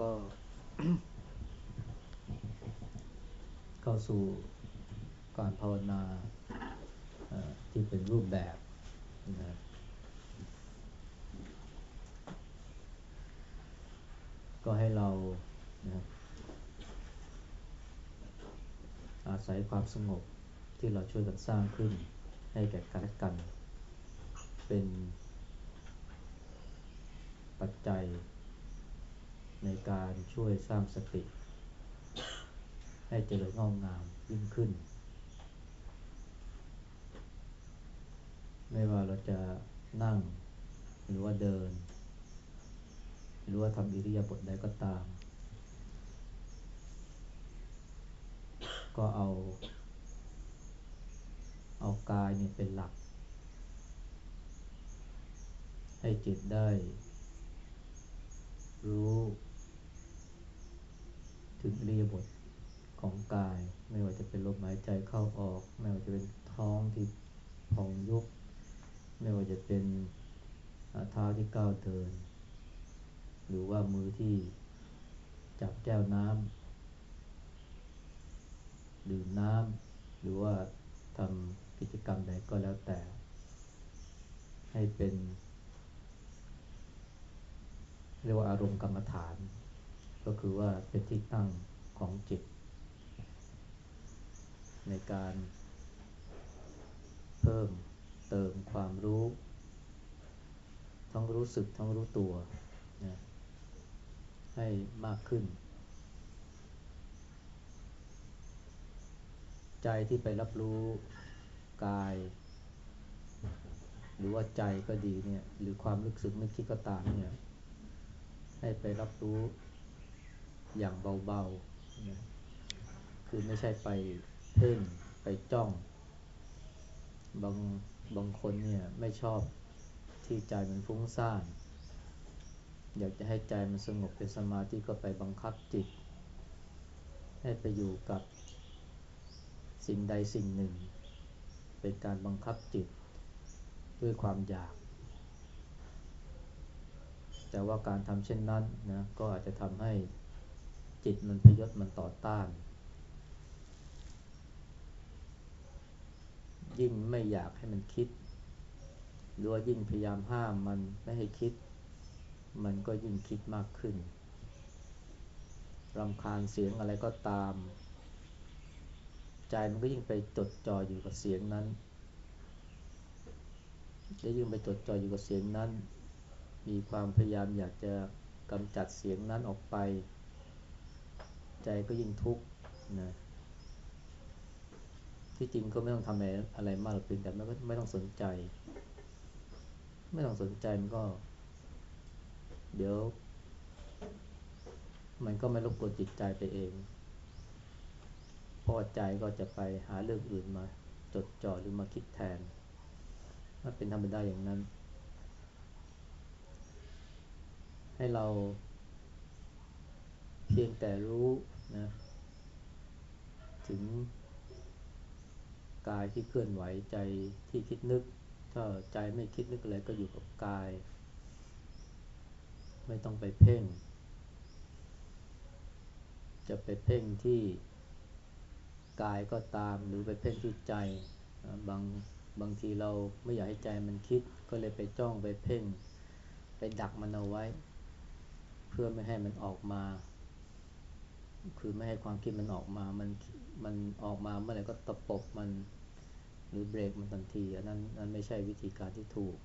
ก็ เข้าสู่การภาวนาที่เป็นรูปแบบนะก็ให้เรานะอาศัยความสงบที่เราช่วยกันสร้างขึ้นให้แก่กันและกัน เป็นปัจจัย ในการช่วยสร้างสติ ให้เจริญงอกงามยิ่งขึ้น ไม่ว่าเราจะนั่งหรือว่าเดิน หรือว่าทำอิริยาบถใดก็ตาม ก็เอา เอากายเนี่ยเป็นหลัก ให้จิตได้รู้ ถึงอริยบถของกาย ไม่ว่าจะเป็นลมหายใจเข้าออก ไม่ว่าจะเป็นท้องที่พองยุบไม่ว่าจะเป็นเท้าที่ก้าวเดิน หรือว่ามือที่จับแก้วน้ำดื่มน้ำหรือว่าทำกิจกรรมใดก็แล้วแต่ ให้เป็น เรียกว่าอารมณ์กรรมฐาน ก็คือว่าเป็นที่ตั้งของจิต ในการเพิ่มเติมความรู้ ทั้งรู้สึกทั้งรู้ตัวนะให้มากขึ้น ใจที่ไปรับรู้กาย หรือว่าใจก็ดีเนี่ยหรือความรู้สึกนึกคิดก็ตามเนี่ยให้ไปรับรู้ อย่างเบาๆ คือไม่ใช่ไปเพ่งไปจ้อง บางบางคนเนี่ยไม่ชอบที่ใจมันฟุ้งซ่าน อยากจะให้ใจมันสงบเป็นสมาธิก็ไปบังคับจิต ให้ไปอยู่กับสิ่งใดสิ่งหนึ่ง เป็นการบังคับจิต ด้วยความอยาก แต่ว่าการทำเช่นนั้นนะก็อาจจะทำให้ จิตมันพยศมันต่อต้าน ยิ่งไม่อยากให้มันคิด หรือว่ายิ่งพยายามห้ามมันไม่ให้คิด มันก็ยิ่งคิดมากขึ้นรำคาญเสียงอะไรก็ตาม ใจมันก็ยิ่งไปจดจ่ออยู่กับเสียงนั้นจะยิ่งไปจดจ่ออยู่กับเสียงนั้น มีความพยายามอยากจะกำจัดเสียงนั้นออกไป ใจก็ยิ่งทุกข์นะที่จริงก็ไม่ต้องทำอะไรอะไรมากหรอกเพียงแต่ไม่ไม่ต้องสนใจ ไม่ต้องสนใจมันก็ เดี๋ยว มันก็ไม่รบกวนจิตใจไปเองพอใจก็จะไปหาเรื่องอื่นมา จดจ่อหรือมาคิดแทนถ้าเป็นธรรมดาอย่างนั้น ให้เราเพียงแต่รู้ นะถึงกายที่เคลื่อนไหวใจที่คิดนึก ถ้าใจไม่คิดนึกอะไรก็อยู่กับกาย ไม่ต้องไปเพ่ง จะไปเพ่งที่กายก็ตามหรือไปเพ่งที่ใจบางบางทีเราไม่อยากให้ใจมันคิดก็เลยไปจ้องไปเพ่ง ไปดักมันเอาไว้ เพื่อไม่ให้มันออกมา คือไม่ให้ความคิดมันออกมา มัน มันออกมาเมื่อไหร่ก็ตะปบมัน หรือเบรกมันทันที อันนั้นนั้นไม่ใช่วิธีการที่ถูก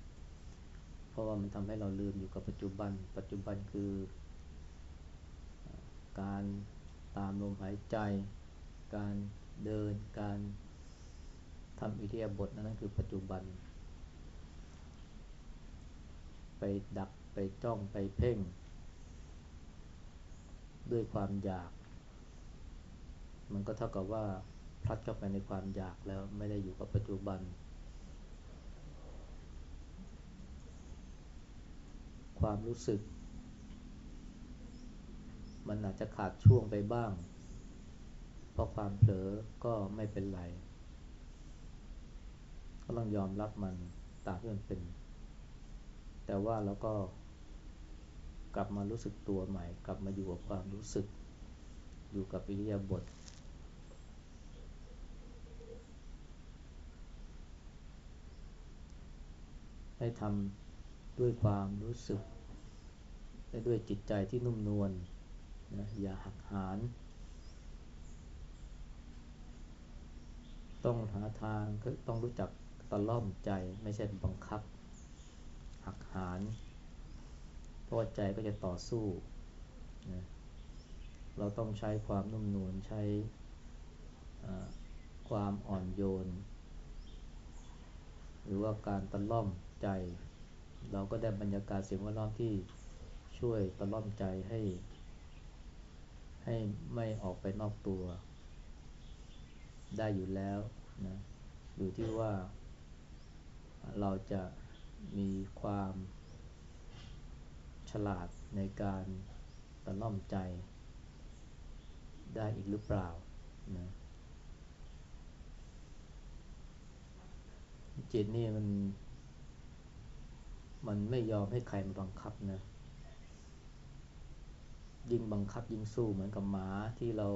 เพราะว่ามันทำให้เราลืมอยู่กับปัจจุบัน ปัจจุบันคือ การตามลมหายใจ การเดิน การทำอิเดียบทนั้นคือปัจจุบัน ไปดักไปจ้องไปเพ่ง ด้วยความอยาก มันก็เท่ากับว่าพลัดเข้าไปในความอยากแล้วไม่ได้อยู่กับปัจจุบัน ความรู้สึก มันอาจจะขาดช่วงไปบ้าง เพราะความเผลอก็ไม่เป็นไร ก็ต้องยอมรับมันตามที่มันเป็น แต่ว่าเราก็กลับมารู้สึกตัวใหม่ กลับมาอยู่กับความรู้สึก อยู่กับอิริยาบถ ให้ทำด้วยความรู้สึก และด้วยจิตใจที่นุ่มนวลนะอย่าหักหานต้องหาทางคือต้องรู้จักตะล่อมใจไม่ใช่บังคับ หักหานเพราะใจก็จะต่อสู้นะเราต้องใช้ความนุ่มนวลใช้ความอ่อนโยน หรือว่าการตะล่อม ใจ เราก็ได้บรรยากาศเสียงแวดล้อมที่ช่วยตะล่อมใจให้ ให้ไม่ออกไปนอกตัว ได้อยู่แล้วนะอยู่ที่ว่า เราจะมีความฉลาดในการตะล่อมใจ ได้อีกหรือเปล่านะจิตนี่มัน มันไม่ยอมให้ใครมาบังคับนะ ยิ่งบังคับยิ่งสู้เหมือนกับหมาที่เรา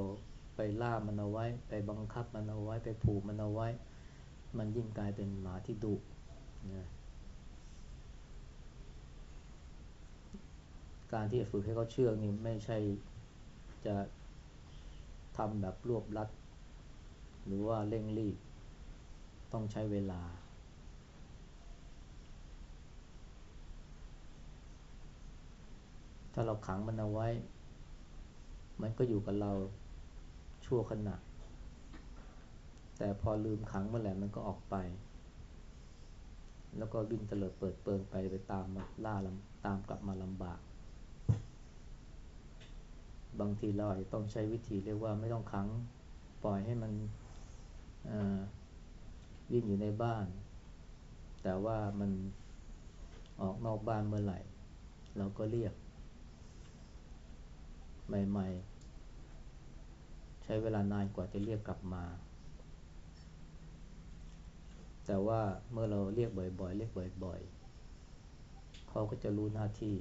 ไปล่ามันเอาไว้ ไปบังคับมันเอาไว้ ไปผูกมันเอาไว้ มันยิ่งกลายเป็นหมาที่ดุนะการที่จะฝึกให้เขาเชื่องนี่ไม่ใช่จะทำแบบรวบลัด หรือว่าเร่งรีบ ต้องใช้เวลา ถ้าเราขังมันเอาไว้ มันก็อยู่กับเราชั่วขณะ แต่พอลืมขังเมื่อไหร่มันก็ออกไป แล้วก็วิ่งเตลิดเปิดเปิงไปไปตามมาล่าลำตามกลับมาลำบาก บางทีเราอาจจะต้องใช้วิธีเรียกว่าไม่ต้องขังปล่อยให้มันวิ่งอยู่ในบ้าน แต่ว่ามันออกนอกบ้านเมื่อไหร่ เราก็เรียก ใหม่ๆ ใช้เวลานานกว่าจะเรียกกลับมา แต่ว่าเมื่อเราเรียกบ่อยๆ เรียกบ่อยๆ เขาก็จะรู้หน้าที่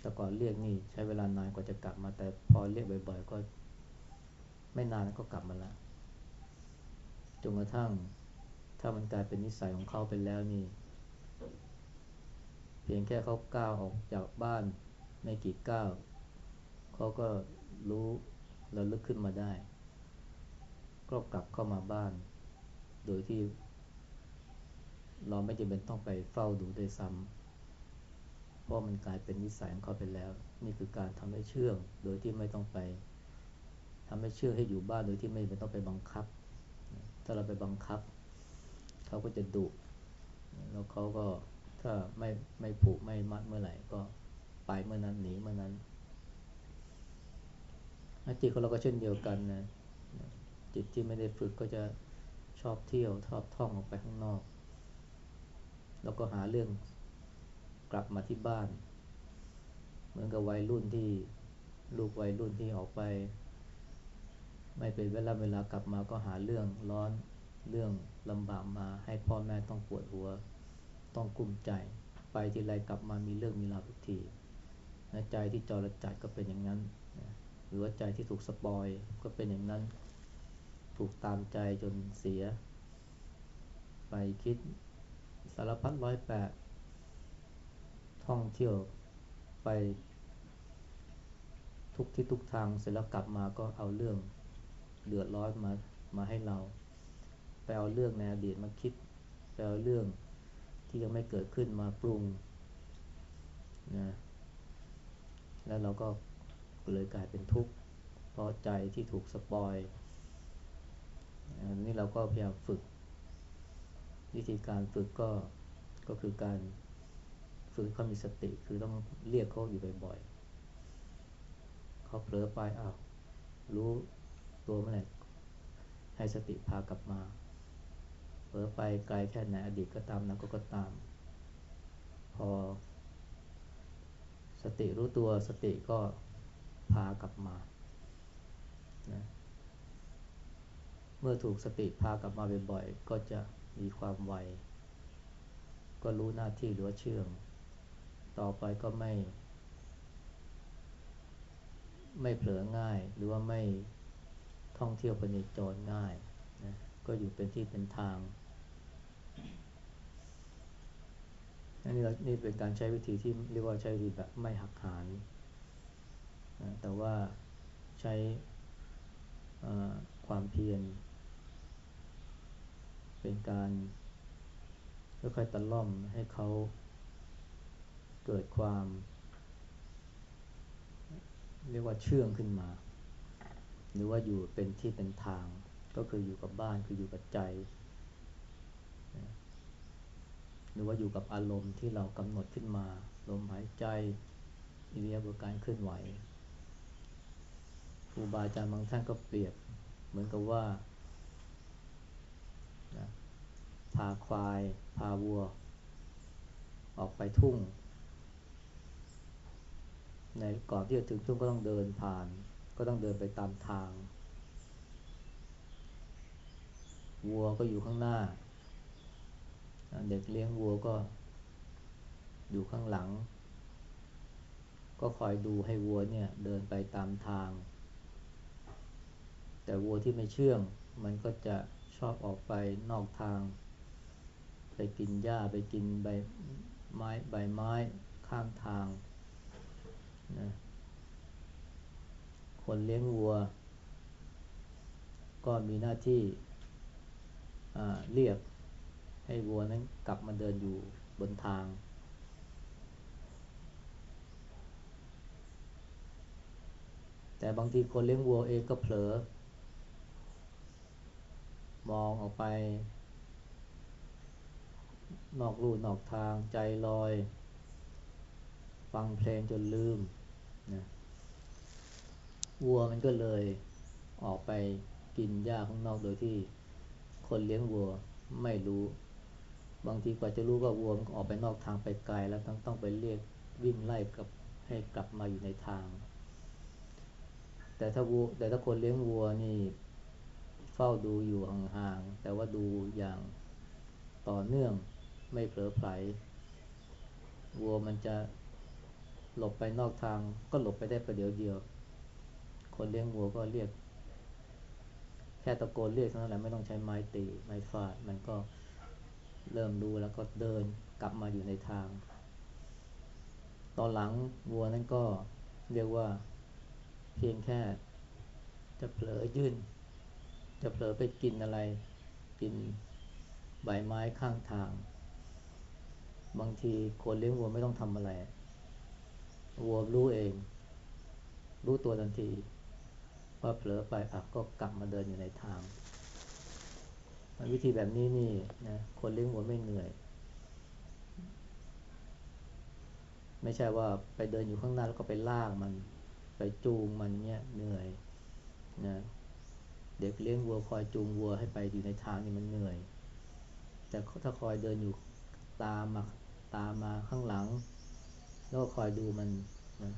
แต่ก่อนเรียกนี่ใช้เวลานานกว่าจะกลับมา แต่พอเรียกบ่อย ๆ ก็ไม่นานก็กลับมาแล้วจนกระทั่งถ้ามันกลายเป็นนิสัยของเขาไปแล้วนี่ เพียงแค่เขาก้าวออกจากบ้าน ไม่กี่ก้าวเขาก็รู้ระลึกขึ้นมาได้ ก็กลับเข้ามาบ้าน โดยที่ เราไม่จำเป็นต้องไปเฝ้าดูด้วยซ้ำเพราะมันกลายเป็นนิสัยของเขาไปแล้ว นี่คือการทำให้เชื่อง โดยที่ไม่ต้องไปทำให้เชื่อให้อยู่บ้านโดยที่ไม่เป็นต้องไปบังคับ ถ้าเราไปบังคับ เขาก็จะดุ แล้วเขาก็ถ้าไม่ไม่ผูกไม่มัดเมื่อไหร่ก็ ไปเมื่อนั้นหนีเมื่อนั้นจิตของเราก็เช่นเดียวกันนะจิตที่ไม่ได้ฝึกก็จะชอบเที่ยวชอบท่องออกไปข้างนอก แล้วก็หาเรื่องกลับมาที่บ้าน เหมือนกับวัยรุ่นที่ลูกวัยรุ่นที่ออกไป ไม่เป็นเวลาเวลากลับมาก็หาเรื่องร้อนเรื่องลำบากมาให้พ่อแม่ต้องปวดหัว ต้องกุ้มใจ ไปทีไรกลับมามีเรื่องมีราวทุกที ใจที่จรจัดก็เป็นอย่างนั้นนะหรือว่าใจที่ถูกสปอยก็เป็นอย่างนั้น ถูกตามใจจนเสีย ไปคิดสารพัดร้อยแปดท่องเที่ยวไปทุกที่ทุกทางเสร็จแล้วกลับมาก็เอาเรื่องเดือดร้อนมามาให้เรา ไปเอาเรื่องในอดีตมาคิดไปเอาเรื่องที่ยังไม่เกิดขึ้นมาปรุงนะ แล้วเราก็เลยกลายเป็นทุกข์เพราะใจที่ถูกสปอยอันนี้เราก็พยายามฝึก วิธีการฝึกก็ก็คือการฝึกเขามีสติคือต้องเรียกเขาอยู่บ่อยๆเขาเผลอไปอ้าวรู้ตัวเมื่อไหร่ให้สติพากลับมาเผลอไปไกลแค่ไหนอดีตก็ตามนะก็ก็ตาม พอ สติรู้ตัวสติก็พากลับมานะเมื่อถูกสติพากลับมาบ่อยๆ ก็จะมีความไว ก็รู้หน้าที่หรือเชื่อง ต่อไปก็ไม่ ไม่เผลอง่าย หรือว่าไม่ท่องเที่ยวไปในจรง่ายนะก็อยู่เป็นที่เป็นทาง อันนี้นี่เป็นการใช้วิธีที่เรียกว่าใช้วิธีแบบไม่หักหานนะแต่ว่าใช้ความเพียร เป็นการค่อยๆตะล่อมให้เขาเกิดความ เรียกว่าเชื่องขึ้นมา หรือว่าอยู่เป็นที่เป็นทาง ก็คืออยู่กับบ้านคืออยู่กับใจ ห รือว่าอยู่กับอารมณ์ที่เรากำหนดขึ้นมา ลมหายใจอิริยบถการเคลื่อนไหวครูบาอาจารย์บางท่านก็เปรียบ เหมือนกับว่าพาควาย พาวัว ออกไปทุ่ง ในก่อนที่จะถึงทุ่งก็ต้องเดินผ่าน ก็ต้องเดินไปตามทาง วัวก็อยู่ข้างหน้า เด็กเลี้ยงวัวก็อยู่ข้างหลัง ก็คอยดูให้วัวเนี่ยเดินไปตามทาง แต่วัวที่ไม่เชื่อง มันก็จะชอบออกไปนอกทาง ไปกินหญ้าไปกินใบไม้ใบไม้ข้างทางนะคนเลี้ยงวัว ก็มีหน้าที่เรียก ให้วัวนั้นกลับมาเดินอยู่บนทาง แต่บางทีคนเลี้ยงวัวเองก็เผลอ มองออกไป นอกลู่นอกทางใจลอย ฟังเพลงจนลืมนะวัวมันก็เลยออกไปกินหญ้าข้างนอกโดยที่คนเลี้ยงวัวไม่รู้ บางทีกว่าจะรู้ก็วัวมันออกไปนอกทางไปไกล แล้วต้องต้องไปเรียกวิ่งไล่กับให้กลับมาอยู่ในทาง แต่ถ้าวัวแต่ถ้าคนเลี้ยงวัวนี่เฝ้าดูอยู่ห่างๆแต่ว่าดูอย่างต่อเนื่องไม่เผลอไผลวัวมันจะหลบไปนอกทาง ก็หลบไปได้ประเดี๋ยวเดียว คนเลี้ยงวัวก็เรียก แค่ตะโกนเรียกเท่านั้นแหละไม่ต้องใช้ไม้ตีไม้ฟาดมันก็ เริ่มรู้แล้วก็เดินกลับมาอยู่ในทาง ตอนหลังวัวนั้นก็เรียกว่าเพียงแค่จะเผลอยื่น จะเผลอไปกินอะไร กินใบไม้ข้างทาง บางทีคนเลี้ยงวัวไม่ต้องทำอะไร วัวรู้เอง รู้ตัวทันทีว่าเผลอไปอะก็กลับมาเดินอยู่ในทาง วิธีแบบนี้นี่นะคนเลี้ยงวัวไม่เหนื่อย ไม่ใช่ว่าไปเดินอยู่ข้างหน้าแล้วก็ไปลากมัน ไปจูงมันเนี่ยเหนื่อยนะเด็กเลี้ยงวัวคอยจูงวัวให้ไปอยู่ในทางนี่มันเหนื่อย แต่ถ้าคอยเดินอยู่ตามมาตามมาข้างหลัง แล้วก็คอยดูมันนะ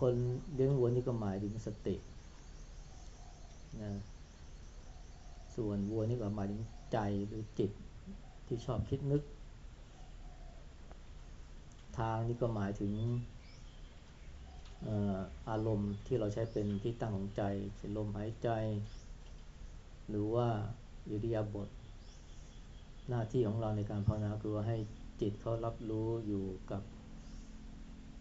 คนเลี้ยงวัวนี่ก็หมายถึงสตินะ ส่วนวัวนี่ก็หมายถึงใจหรือจิตที่ชอบคิดนึก ทางนี่ก็หมายถึงอารมณ์ที่เราใช้เป็นที่ตั้งของใจเช่นลมหายใจ หรือว่าอิริยาบถหน้าที่ของเราในการภาวนาคือว่าให้จิตเขารับรู้อยู่กับ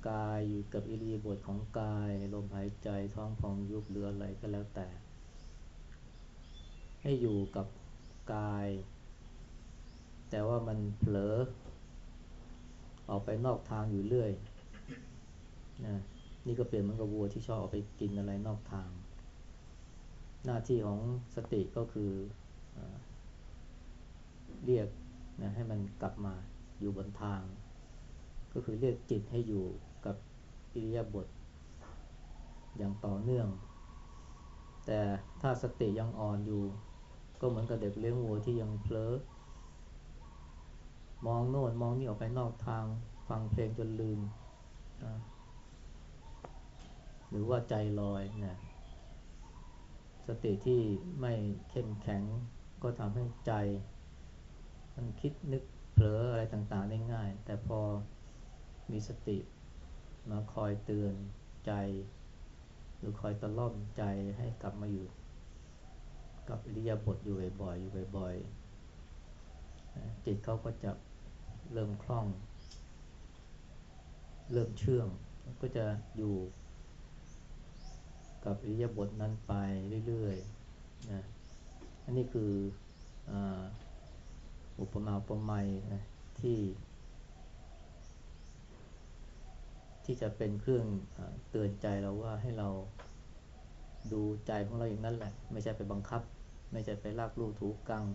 กายอยู่กับอิริยาบถของกายลมหายใจท้องพองยุบเรืออะไรก็แล้วแต่ ให้อยู่กับกาย แต่ว่ามันเผลอ ออกไปนอกทางอยู่เรื่อยนะนี่ก็เปลี่ยนมือนกับวัวที่ชอบออกไปกินอะไรนอกทาง หน้าที่ของสติก็คือเรียกนะให้มันกลับมาอยู่บนทาง ก็คือเรียกจิตให้อยู่กับอิริยาบถอย่างต่อเนื่อง แต่ถ้าสติยังอ่อนอยู่ ก็เหมือนกับเด็กเลี้ยงวัวที่ยังเพลอมองโน่นมองนี่ออกไปนอกทางฟังเพลงจนลืมนะหรือว่าใจลอยนะสติที่ไม่เข้มแข็งก็ทำให้ใจ มันคิดนึกเผลออะไรต่างๆได้ง่าย แต่พอมีสติมาคอยเตือนใจ หรือคอยตะล่อมใจให้กลับมาอยู่ กับอิริยาบถอยู่บ่อยๆอยู่บ่อยๆจิตเขาก็จะเริ่มคล่อง เริ่มเชื่อง ก็จะอยู่กับอิริยาบถนั้นไปเรื่อยๆนะอันนี้คือออุปมาอุปไมยนะที่ ที่จะเป็นเครื่องอเตือนใจเราว่าให้เรา ดูใจของเราอย่างนั้นแหละ ไม่ใช่ไปบังคับ ไม่ใช่ไปลากลูกถูกัง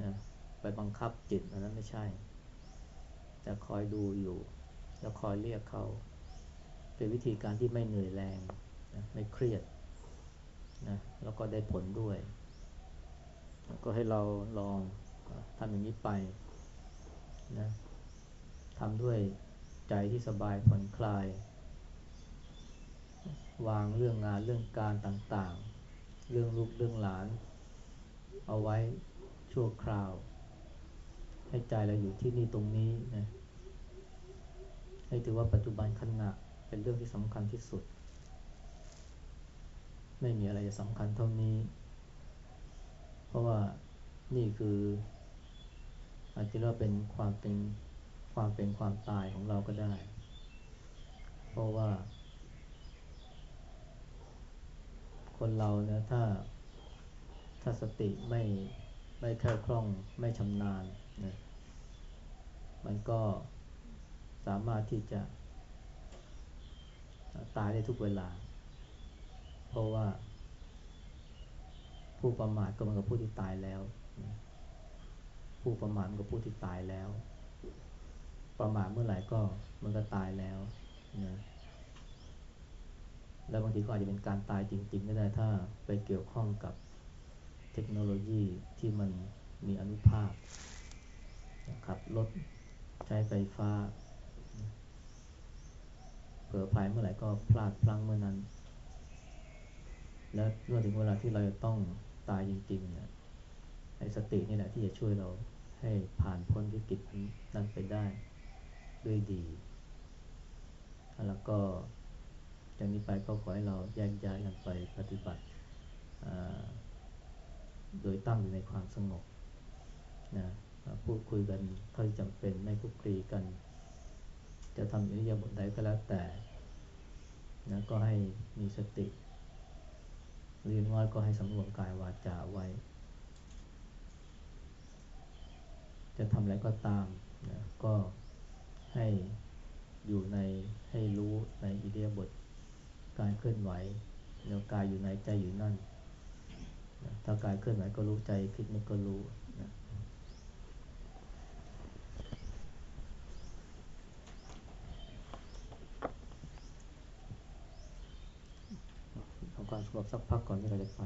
นะไปบังคับจิตอันนั้นไม่ใช่ แต่คอยดูอยู่ แล้วคอยเรียกเขาเป็นวิธีการที่ไม่เหนื่อยแรงนะไม่เครียดนะแล้วก็ได้ผลด้วย ก็ให้เราลองทำอย่างนี้ไปนะทำด้วยใจที่สบายผ่อนคลาย วางเรื่องงานเรื่องการต่างๆ เรื่องลูกเรื่องหลาน เอาไว้ชั่วคราว ให้ใจเราอยู่ที่นี่ตรงนี้นะให้ถือว่าปัจจุบันขณะเป็นเรื่องที่สำคัญที่สุด ไม่มีอะไรจะสำคัญเท่านี้ เพราะว่านี่คืออาจจะเรียกเป็นความเป็นความเป็นความตายของเราก็ได้ เพราะว่า คนเราเนี่ยถ้าถ้าสติไม่ไม่แค่คล่องไม่ชำนาญนะมันก็สามารถที่จะตายได้ทุกเวลา เพราะว่า ผู้ประมาทก็เหมือนกับผู้ที่ตายแล้ว ผู้ประมาทก็ผู้ที่ตายแล้ว ประมาทเมื่อไหร่ก็มันก็ตายแล้วนะ แล้วบางทีก็อาจจะเป็นการตายจริง ๆ ก็ได้ถ้าไปเกี่ยวข้องกับเทคโนโลยีที่มันมีอนุภาคขับรถใช้ไฟฟ้า เผลอภัยเมื่อไหร่ก็พลาดพลั้งเมื่อนั้น และเมื่อถึงเวลาที่เราจะต้องตายจริงๆเนี่ยไอ้สตินี่แหละที่จะช่วยเราให้ผ่านพ้นวิกฤตนั้นไปได้ด้วยดี แล้วก็ จากนี้ไปก็ขอให้เราแยกย้ายกันไปปฏิบัติ โดยตั้งอยู่ในความสงบนะพูดคุยกันเท่าที่จำเป็นไม่คุกคีกัน จะทำอิริยาบถใดก็แล้วแต่นะก็ให้มีสติเรียนน้อยก็ให้สำรวมกายวาจาไว้ จะทำอะไรก็ตามนะก็ให้อยู่ในให้รู้ในอิเดียบท การเคลื่อนไหวเดี๋ยวกายอยู่ในใจอยู่นั่นนะถ้ากายเคลื่อนไหวก็รู้ใจคิดนึกก็รู้นะทำความสงบสักพักก่อนที่เราจะไป